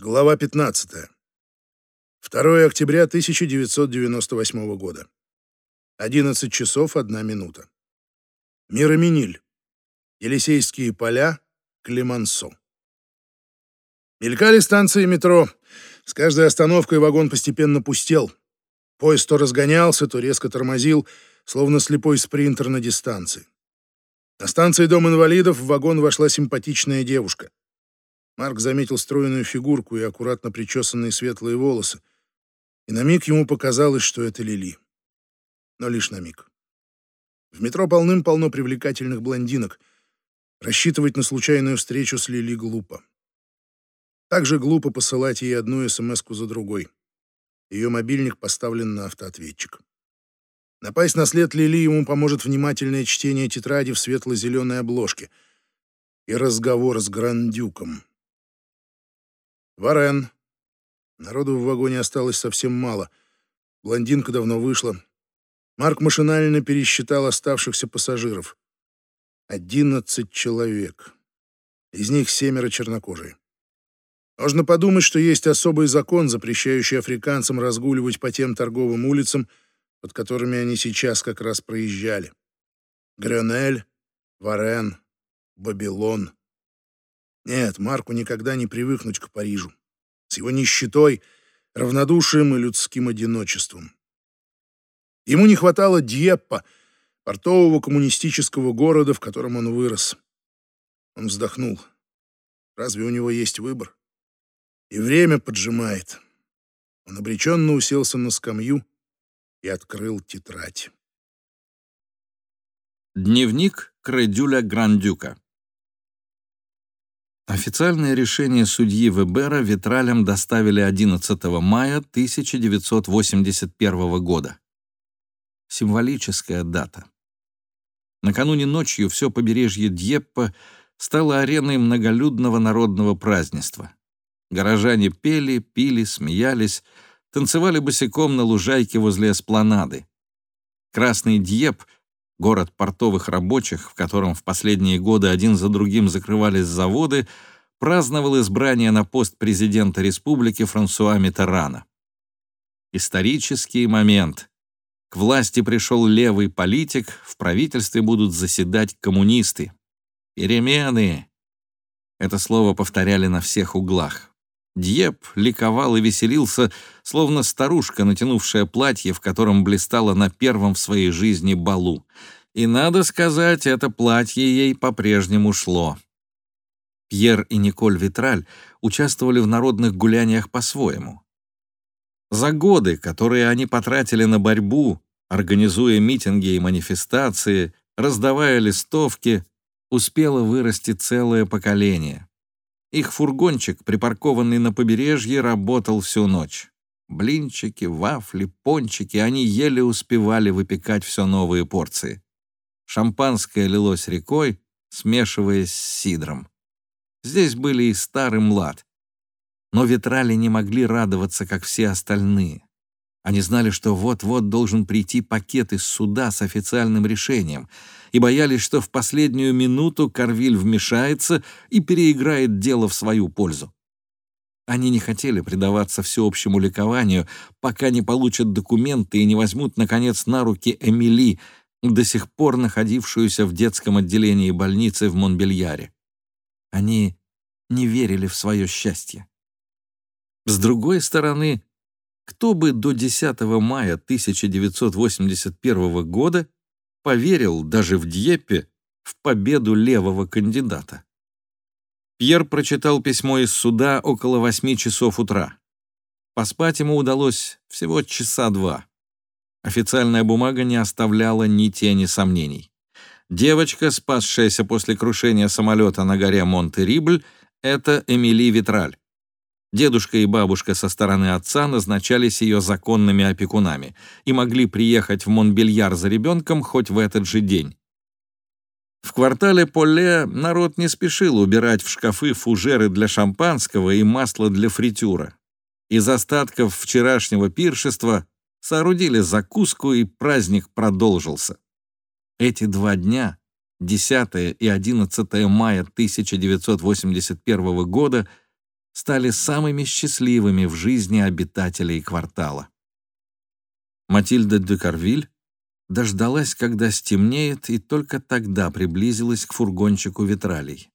Глава 15. 2 октября 1998 года. 11 часов 1 минута. Мироминиль. Елисейские поля. Клемансо. Мелькали станции метро. С каждой остановкой вагон постепенно пустел. Поезд то разгонялся, то резко тормозил, словно слепой спринтер на дистанции. На станции Дом инвалидов в вагон вошла симпатичная девушка. Марк заметил стройную фигурку и аккуратно причесанные светлые волосы. И на миг ему показалось, что это Лили. Но лишь на миг. В метро полным-полно привлекательных блондинок. Рассчитывать на случайную встречу с Лили глупо. Так же глупо посылать ей одну смс за другой. Ее мобильник поставлен на автоответчик. Напасть на след Лили ему поможет внимательное чтение тетради в светло-зеленой обложке и разговор с Грандюком. Варен. Народу в вагоне осталось совсем мало. Блондинка давно вышла. Марк машинально пересчитал оставшихся пассажиров. Одиннадцать человек. Из них семеро чернокожие. Можно подумать, что есть особый закон, запрещающий африканцам разгуливать по тем торговым улицам, под которыми они сейчас как раз проезжали. Грёнель, Варен, Бабилон. Нет, Марку никогда не привыкнуть к Парижу. С его нищетой, равнодушием и людским одиночеством. Ему не хватало Дьеппа, портового коммунистического города, в котором он вырос. Он вздохнул. Разве у него есть выбор? И время поджимает. Он обреченно уселся на скамью и открыл тетрадь. Дневник Кредюля Грандюка Официальное решение судьи Вебера Витралям доставили 11 мая 1981 года. Символическая дата. Накануне ночью все побережье Дьеппа стало ареной многолюдного народного празднества. Горожане пели, пили, смеялись, танцевали босиком на лужайке возле эспланады. Красный Дьеп — город портовых рабочих, в котором в последние годы один за другим закрывались заводы, праздновал избрание на пост президента республики Франсуа Миттерана. Исторический момент. К власти пришел левый политик, в правительстве будут заседать коммунисты. Перемены. Это слово повторяли на всех углах. Дьеп ликовал и веселился, словно старушка, натянувшая платье, в котором блистала на первом в своей жизни балу. И, надо сказать, это платье ей по-прежнему шло. Пьер и Николь Витраль участвовали в народных гуляниях по-своему. За годы, которые они потратили на борьбу, организуя митинги и манифестации, раздавая листовки, успело вырасти целое поколение. Их фургончик, припаркованный на побережье, работал всю ночь. Блинчики, вафли, пончики, они еле успевали выпекать все новые порции. Шампанское лилось рекой, смешиваясь с сидром. Здесь были и старый млад. Но ветрали не могли радоваться, как все остальные. Они знали, что вот-вот должен прийти пакет из суда с официальным решением, и боялись, что в последнюю минуту Карвиль вмешается и переиграет дело в свою пользу. Они не хотели предаваться всеобщему ликованию, пока не получат документы и не возьмут, наконец, на руки Эмили, до сих пор находившуюся в детском отделении больницы в Монбельяре. Они не верили в свое счастье. С другой стороны, кто бы до 10 мая 1981 года поверил даже в Дьеппе в победу левого кандидата? Пьер прочитал письмо из суда около 8 часов утра. Поспать ему удалось всего часа два. Официальная бумага не оставляла ни тени сомнений. Девочка, спасшаяся после крушения самолета на горе Монте-Рибль, это Эмили Витраль. Дедушка и бабушка со стороны отца назначались ее законными опекунами и могли приехать в Монбельяр за ребенком хоть в этот же день. В квартале Поле народ не спешил убирать в шкафы фужеры для шампанского и масло для фритюра. Из остатков вчерашнего пиршества соорудили закуску, и праздник продолжился. Эти два дня, 10 и 11 мая 1981 года, стали самыми счастливыми в жизни обитателей квартала. Матильда де Карвиль дождалась, когда стемнеет, и только тогда приблизилась к фургончику витралей.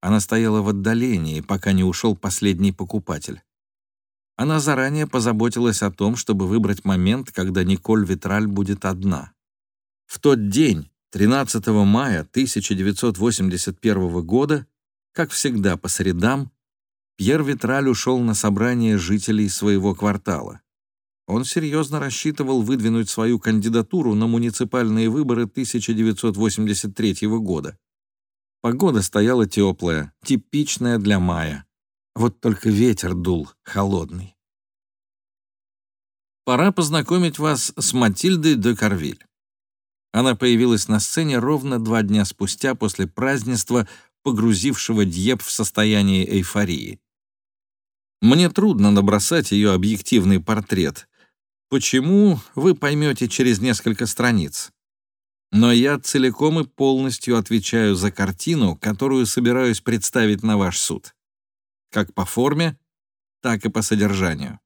Она стояла в отдалении, пока не ушел последний покупатель. Она заранее позаботилась о том, чтобы выбрать момент, когда Николь Витраль будет одна. В тот день, 13 мая 1981 года, как всегда по средам, Пьер Витраль ушел на собрание жителей своего квартала. Он серьезно рассчитывал выдвинуть свою кандидатуру на муниципальные выборы 1983 года. Погода стояла теплая, типичная для мая. Вот только ветер дул холодный. Пора познакомить вас с Матильдой де Карвиль. Она появилась на сцене ровно два дня спустя после празднества, погрузившего Дьеп в состояние эйфории. Мне трудно набросать ее объективный портрет, Почему, вы поймете через несколько страниц. Но я целиком и полностью отвечаю за картину, которую собираюсь представить на ваш суд. Как по форме, так и по содержанию.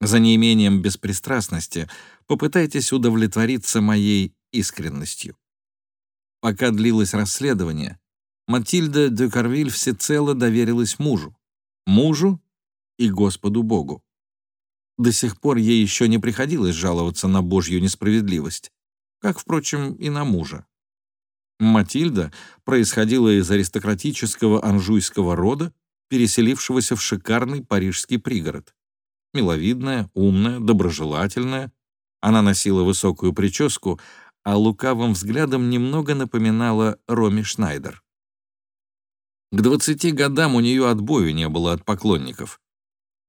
За неимением беспристрастности попытайтесь удовлетвориться моей искренностью. Пока длилось расследование, Матильда де Карвиль всецело доверилась мужу, мужу и Господу Богу. До сих пор ей еще не приходилось жаловаться на Божью несправедливость, как, впрочем, и на мужа. Матильда происходила из аристократического анжуйского рода, переселившегося в шикарный парижский пригород. Миловидная, умная, доброжелательная. Она носила высокую прическу, а лукавым взглядом немного напоминала Роми Шнайдер. К 20 годам у нее отбою не было от поклонников.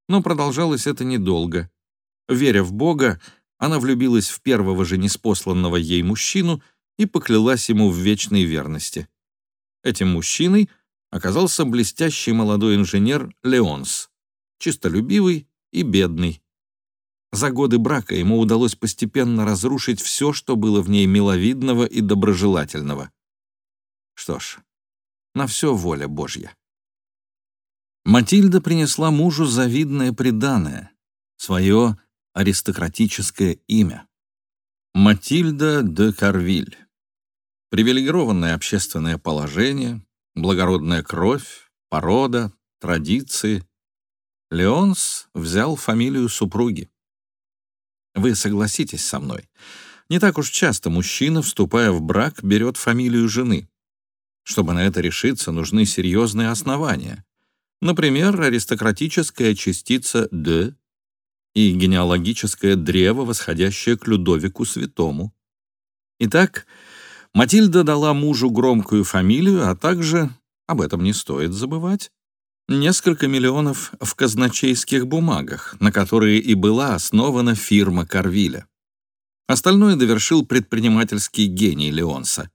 Но продолжалось это недолго. Веря в Бога, она влюбилась в первого же неспосланного ей мужчину и поклялась ему в вечной верности. Этим мужчиной оказался блестящий молодой инженер Леонс, чистолюбивый и бедный. За годы брака ему удалось постепенно разрушить все, что было в ней миловидного и доброжелательного. Что ж, на все воля Божья. Матильда принесла мужу завидное преданное, свое аристократическое имя. Матильда де Карвиль. Привилегированное общественное положение, благородная кровь, порода, традиции. Леонс взял фамилию супруги. Вы согласитесь со мной. Не так уж часто мужчина, вступая в брак, берет фамилию жены. Чтобы на это решиться, нужны серьезные основания. Например, аристократическая частица «д» и генеалогическое древо, восходящее к Людовику Святому. Итак, Матильда дала мужу громкую фамилию, а также, об этом не стоит забывать, несколько миллионов в казначейских бумагах, на которые и была основана фирма Карвиля. Остальное довершил предпринимательский гений Леонса.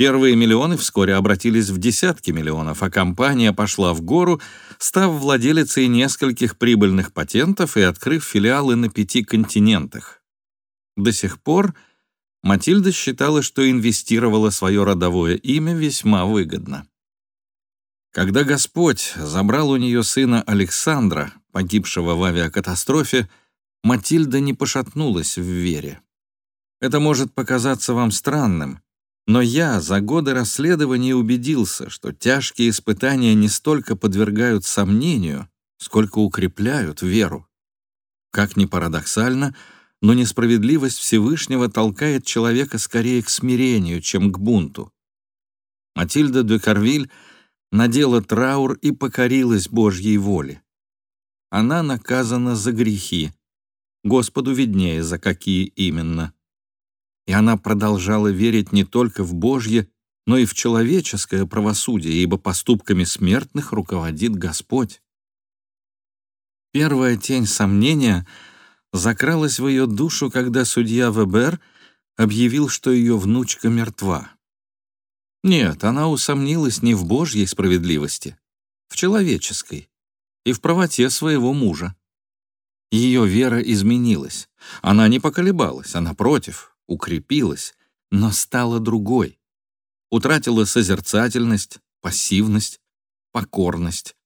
Первые миллионы вскоре обратились в десятки миллионов, а компания пошла в гору, став владелицей нескольких прибыльных патентов и открыв филиалы на пяти континентах. До сих пор Матильда считала, что инвестировала свое родовое имя весьма выгодно. Когда Господь забрал у нее сына Александра, погибшего в авиакатастрофе, Матильда не пошатнулась в вере. Это может показаться вам странным, но я за годы расследования убедился, что тяжкие испытания не столько подвергают сомнению, сколько укрепляют веру. Как ни парадоксально, но несправедливость Всевышнего толкает человека скорее к смирению, чем к бунту. Матильда де Карвиль надела траур и покорилась Божьей воле. Она наказана за грехи. Господу виднее, за какие именно и она продолжала верить не только в Божье, но и в человеческое правосудие, ибо поступками смертных руководит Господь. Первая тень сомнения закралась в ее душу, когда судья Вебер объявил, что ее внучка мертва. Нет, она усомнилась не в Божьей справедливости, в человеческой и в правоте своего мужа. Ее вера изменилась. Она не поколебалась, а напротив, укрепилась, но стала другой. Утратила созерцательность, пассивность, покорность.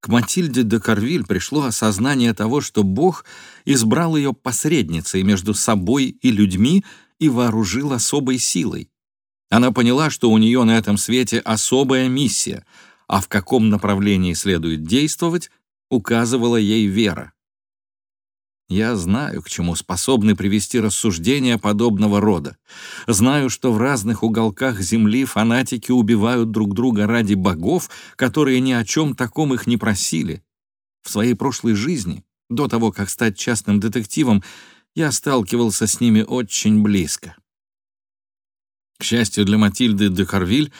К Матильде де Карвиль пришло осознание того, что Бог избрал ее посредницей между собой и людьми и вооружил особой силой. Она поняла, что у нее на этом свете особая миссия, а в каком направлении следует действовать, указывала ей вера. Я знаю, к чему способны привести рассуждения подобного рода. Знаю, что в разных уголках Земли фанатики убивают друг друга ради богов, которые ни о чем таком их не просили. В своей прошлой жизни, до того, как стать частным детективом, я сталкивался с ними очень близко. К счастью для Матильды де Карвиль,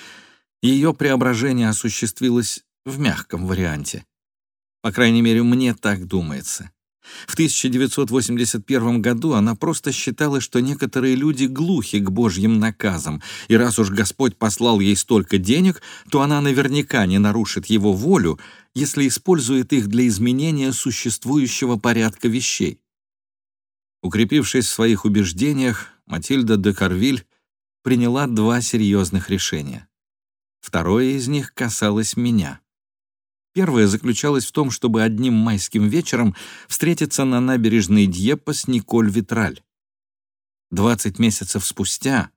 ее преображение осуществилось в мягком варианте. По крайней мере, мне так думается. В 1981 году она просто считала, что некоторые люди глухи к Божьим наказам, и раз уж Господь послал ей столько денег, то она наверняка не нарушит его волю, если использует их для изменения существующего порядка вещей. Укрепившись в своих убеждениях, Матильда де Карвиль приняла два серьезных решения. Второе из них касалось меня. Первое заключалось в том, чтобы одним майским вечером встретиться на набережной Дьеппа с Николь Витраль. Двадцать месяцев спустя,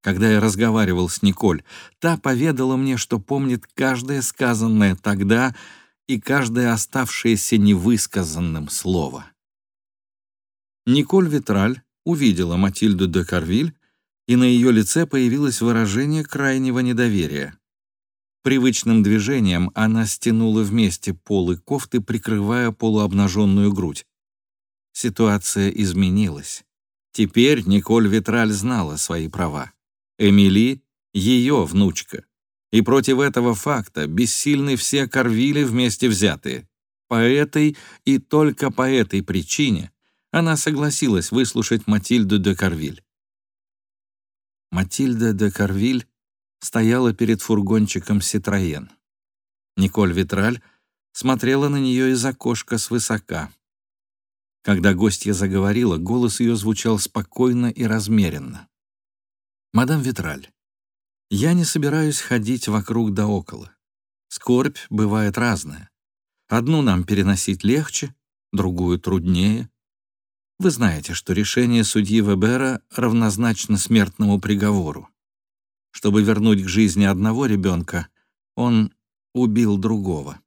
когда я разговаривал с Николь, та поведала мне, что помнит каждое сказанное тогда и каждое оставшееся невысказанным слово. Николь Витраль увидела Матильду де Карвиль, и на ее лице появилось выражение крайнего недоверия. Привычным движением она стянула вместе полы кофты, прикрывая полуобнаженную грудь. Ситуация изменилась. Теперь Николь Витраль знала свои права. Эмили — ее внучка. И против этого факта бессильны все Корвили вместе взятые. По этой и только по этой причине она согласилась выслушать Матильду де Карвиль. Матильда де Карвиль стояла перед фургончиком «Ситроен». Николь Витраль смотрела на нее из окошка свысока. Когда гостья заговорила, голос ее звучал спокойно и размеренно. «Мадам Витраль, я не собираюсь ходить вокруг да около. Скорбь бывает разная. Одну нам переносить легче, другую труднее. Вы знаете, что решение судьи Вебера равнозначно смертному приговору. Чтобы вернуть к жизни одного ребенка, он убил другого.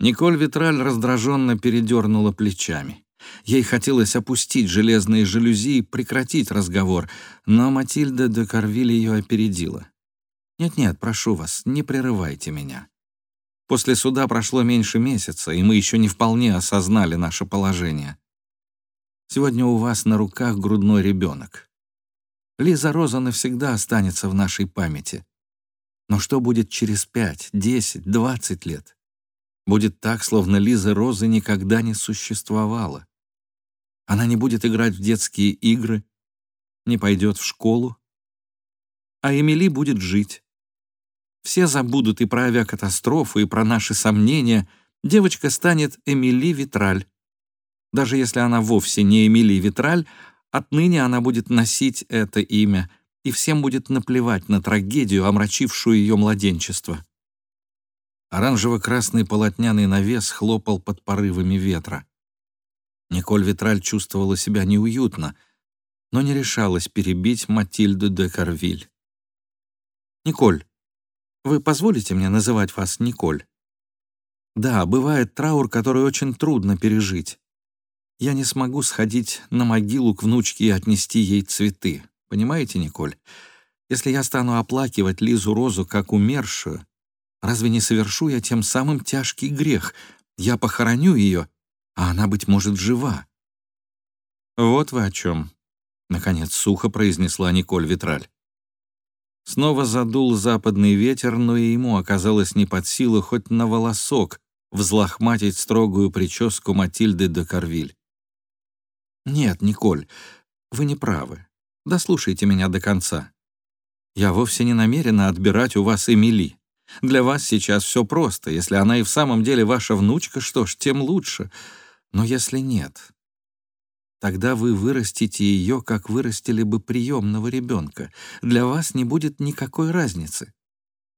Николь Витраль раздраженно передернула плечами. Ей хотелось опустить железные жалюзи и прекратить разговор, но Матильда де Карвиль ее опередила. «Нет-нет, прошу вас, не прерывайте меня. После суда прошло меньше месяца, и мы еще не вполне осознали наше положение. Сегодня у вас на руках грудной ребенок. Лиза Роза навсегда останется в нашей памяти. Но что будет через пять, десять, двадцать лет? Будет так, словно Лиза Розы никогда не существовала. Она не будет играть в детские игры, не пойдет в школу, а Эмили будет жить. Все забудут и про авиакатастрофу, и про наши сомнения. Девочка станет Эмили Витраль. Даже если она вовсе не Эмили Витраль, Отныне она будет носить это имя, и всем будет наплевать на трагедию, омрачившую ее младенчество. Оранжево-красный полотняный навес хлопал под порывами ветра. Николь Витраль чувствовала себя неуютно, но не решалась перебить Матильду де Карвиль. «Николь, вы позволите мне называть вас Николь?» «Да, бывает траур, который очень трудно пережить я не смогу сходить на могилу к внучке и отнести ей цветы. Понимаете, Николь? Если я стану оплакивать Лизу Розу как умершую, разве не совершу я тем самым тяжкий грех? Я похороню ее, а она, быть может, жива. Вот вы о чем, — наконец сухо произнесла Николь Витраль. Снова задул западный ветер, но и ему оказалось не под силу хоть на волосок взлохматить строгую прическу Матильды де Карвиль. «Нет, Николь, вы не правы. Дослушайте меня до конца. Я вовсе не намерена отбирать у вас Эмили. Для вас сейчас все просто. Если она и в самом деле ваша внучка, что ж, тем лучше. Но если нет, тогда вы вырастите ее, как вырастили бы приемного ребенка. Для вас не будет никакой разницы.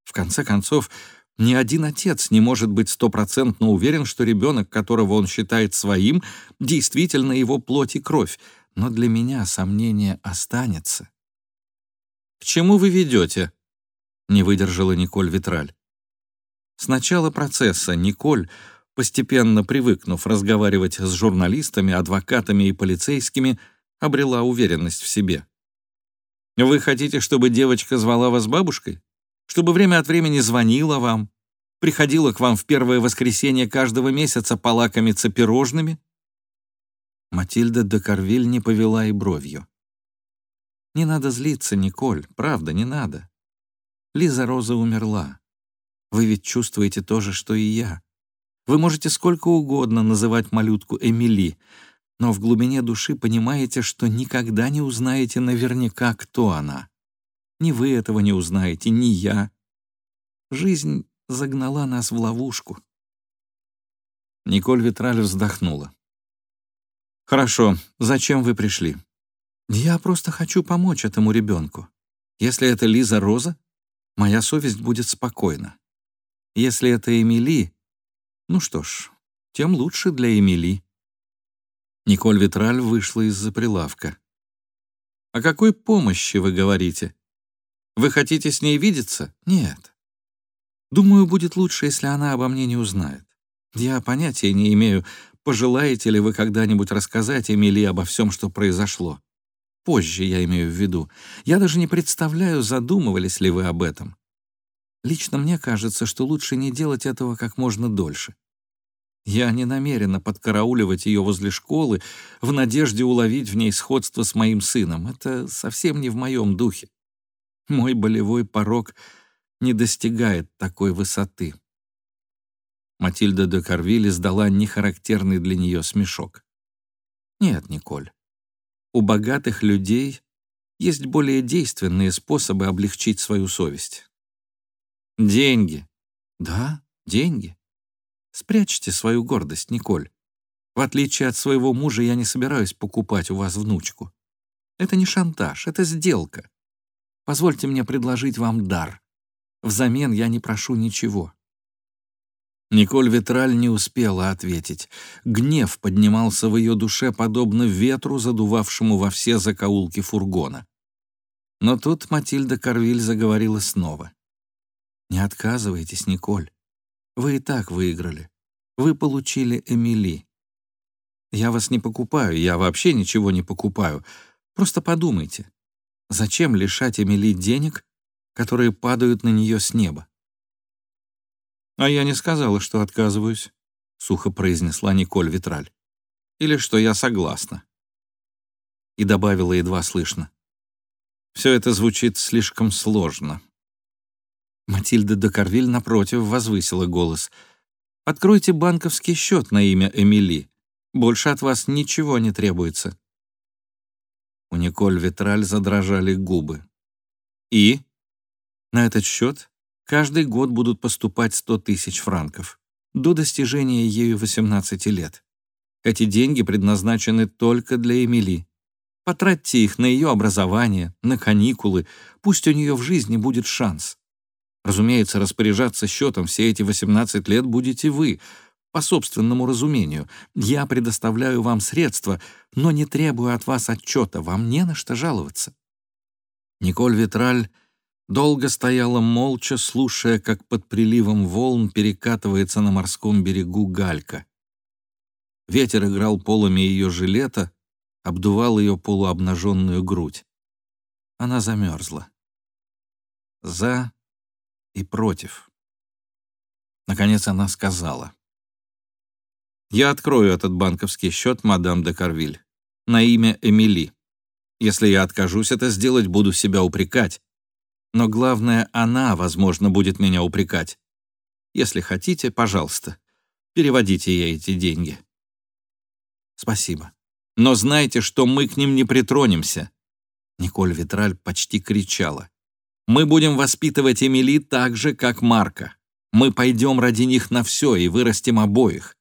В конце концов, Ни один отец не может быть стопроцентно уверен, что ребенок, которого он считает своим, действительно его плоть и кровь, но для меня сомнение останется. «К чему вы ведете?» — не выдержала Николь Витраль. С начала процесса Николь, постепенно привыкнув разговаривать с журналистами, адвокатами и полицейскими, обрела уверенность в себе. «Вы хотите, чтобы девочка звала вас бабушкой? Чтобы время от времени звонила вам, приходила к вам в первое воскресенье каждого месяца полакомиться пирожными?» Матильда де Карвиль не повела и бровью. «Не надо злиться, Николь, правда, не надо. Лиза Роза умерла. Вы ведь чувствуете то же, что и я. Вы можете сколько угодно называть малютку Эмили, но в глубине души понимаете, что никогда не узнаете наверняка, кто она. Ни вы этого не узнаете, ни я. Жизнь загнала нас в ловушку. Николь Витраль вздохнула. «Хорошо, зачем вы пришли?» «Я просто хочу помочь этому ребенку. Если это Лиза Роза, моя совесть будет спокойна. Если это Эмили, ну что ж, тем лучше для Эмили. Николь Витраль вышла из-за прилавка. «О какой помощи вы говорите? Вы хотите с ней видеться? Нет. Думаю, будет лучше, если она обо мне не узнает. Я понятия не имею, пожелаете ли вы когда-нибудь рассказать Эмили обо всем, что произошло. Позже я имею в виду. Я даже не представляю, задумывались ли вы об этом. Лично мне кажется, что лучше не делать этого как можно дольше. Я не намерена подкарауливать ее возле школы в надежде уловить в ней сходство с моим сыном. Это совсем не в моем духе. Мой болевой порог не достигает такой высоты. Матильда де Карвиль издала нехарактерный для нее смешок. Нет, Николь, у богатых людей есть более действенные способы облегчить свою совесть. Деньги. Да, деньги. Спрячьте свою гордость, Николь. В отличие от своего мужа, я не собираюсь покупать у вас внучку. Это не шантаж, это сделка. Позвольте мне предложить вам дар. Взамен я не прошу ничего». Николь Витраль не успела ответить. Гнев поднимался в ее душе, подобно ветру, задувавшему во все закоулки фургона. Но тут Матильда Карвиль заговорила снова. Не отказывайтесь, Николь. Вы и так выиграли. Вы получили Эмили. Я вас не покупаю, я вообще ничего не покупаю. Просто подумайте, зачем лишать Эмили денег, которые падают на нее с неба? «А я не сказала, что отказываюсь», — сухо произнесла Николь Витраль. «Или что я согласна». И добавила едва слышно. «Все это звучит слишком сложно. Матильда де Карвиль, напротив, возвысила голос. «Откройте банковский счет на имя Эмили. Больше от вас ничего не требуется». У Николь Витраль задрожали губы. «И?» «На этот счет каждый год будут поступать 100 тысяч франков до достижения ею 18 лет. Эти деньги предназначены только для Эмили. Потратьте их на ее образование, на каникулы, пусть у нее в жизни будет шанс. Разумеется, распоряжаться счетом все эти 18 лет будете вы, по собственному разумению. Я предоставляю вам средства, но не требую от вас отчета, вам не на что жаловаться». Николь Витраль долго стояла молча, слушая, как под приливом волн перекатывается на морском берегу галька. Ветер играл полами ее жилета, обдувал ее полуобнаженную грудь. Она замерзла. За и против. Наконец она сказала. «Я открою этот банковский счет, мадам де Карвиль, на имя Эмили. Если я откажусь это сделать, буду себя упрекать. Но главное, она, возможно, будет меня упрекать. Если хотите, пожалуйста, переводите ей эти деньги». «Спасибо. Но знайте, что мы к ним не притронемся». Николь Витраль почти кричала. Мы будем воспитывать Эмили так же, как Марка. Мы пойдем ради них на все и вырастим обоих.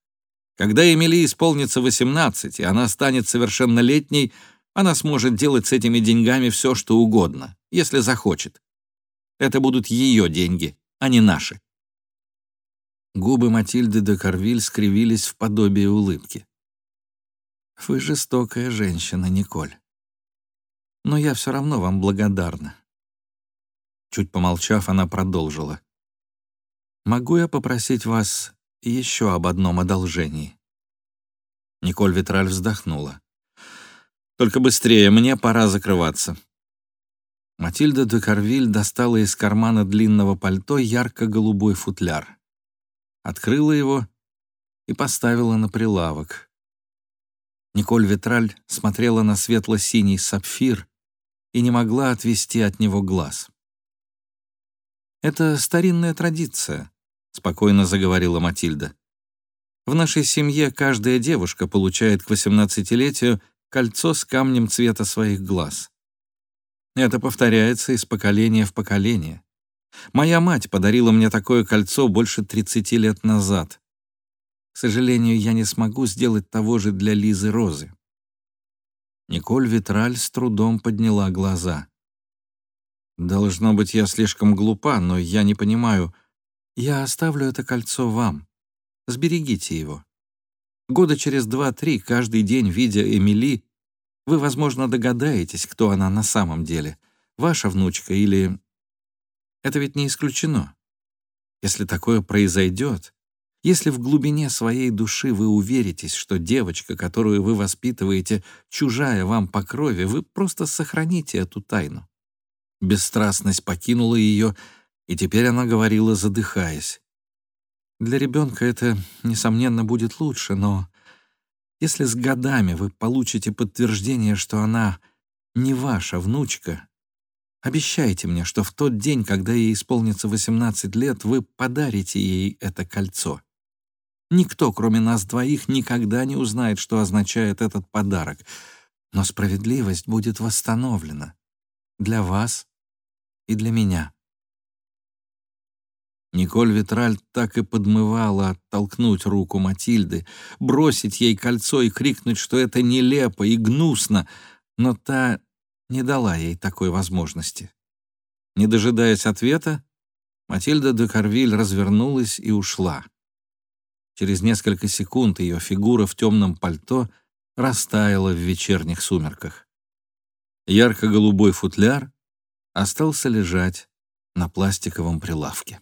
Когда Эмили исполнится 18, и она станет совершеннолетней, она сможет делать с этими деньгами все, что угодно, если захочет. Это будут ее деньги, а не наши. Губы Матильды де Карвиль скривились в подобие улыбки. «Вы жестокая женщина, Николь. Но я все равно вам благодарна». Чуть помолчав, она продолжила. «Могу я попросить вас еще об одном одолжении?» Николь Витраль вздохнула. «Только быстрее, мне пора закрываться». Матильда де Карвиль достала из кармана длинного пальто ярко-голубой футляр. Открыла его и поставила на прилавок. Николь Витраль смотрела на светло-синий сапфир и не могла отвести от него глаз. «Это старинная традиция», — спокойно заговорила Матильда. «В нашей семье каждая девушка получает к восемнадцатилетию кольцо с камнем цвета своих глаз. Это повторяется из поколения в поколение. Моя мать подарила мне такое кольцо больше 30 лет назад. К сожалению, я не смогу сделать того же для Лизы Розы. Николь Витраль с трудом подняла глаза. «Должно быть, я слишком глупа, но я не понимаю. Я оставлю это кольцо вам. Сберегите его. Года через два-три, каждый день, видя Эмили, вы, возможно, догадаетесь, кто она на самом деле. Ваша внучка или... Это ведь не исключено. Если такое произойдет, если в глубине своей души вы уверитесь, что девочка, которую вы воспитываете, чужая вам по крови, вы просто сохраните эту тайну. Бесстрастность покинула ее, и теперь она говорила, задыхаясь. Для ребенка это, несомненно, будет лучше, но если с годами вы получите подтверждение, что она не ваша внучка, обещайте мне, что в тот день, когда ей исполнится 18 лет, вы подарите ей это кольцо. Никто, кроме нас двоих, никогда не узнает, что означает этот подарок. Но справедливость будет восстановлена. Для вас и для меня. Николь Витраль так и подмывала оттолкнуть руку Матильды, бросить ей кольцо и крикнуть, что это нелепо и гнусно, но та не дала ей такой возможности. Не дожидаясь ответа, Матильда де Карвиль развернулась и ушла. Через несколько секунд ее фигура в темном пальто растаяла в вечерних сумерках. Ярко-голубой футляр остался лежать на пластиковом прилавке.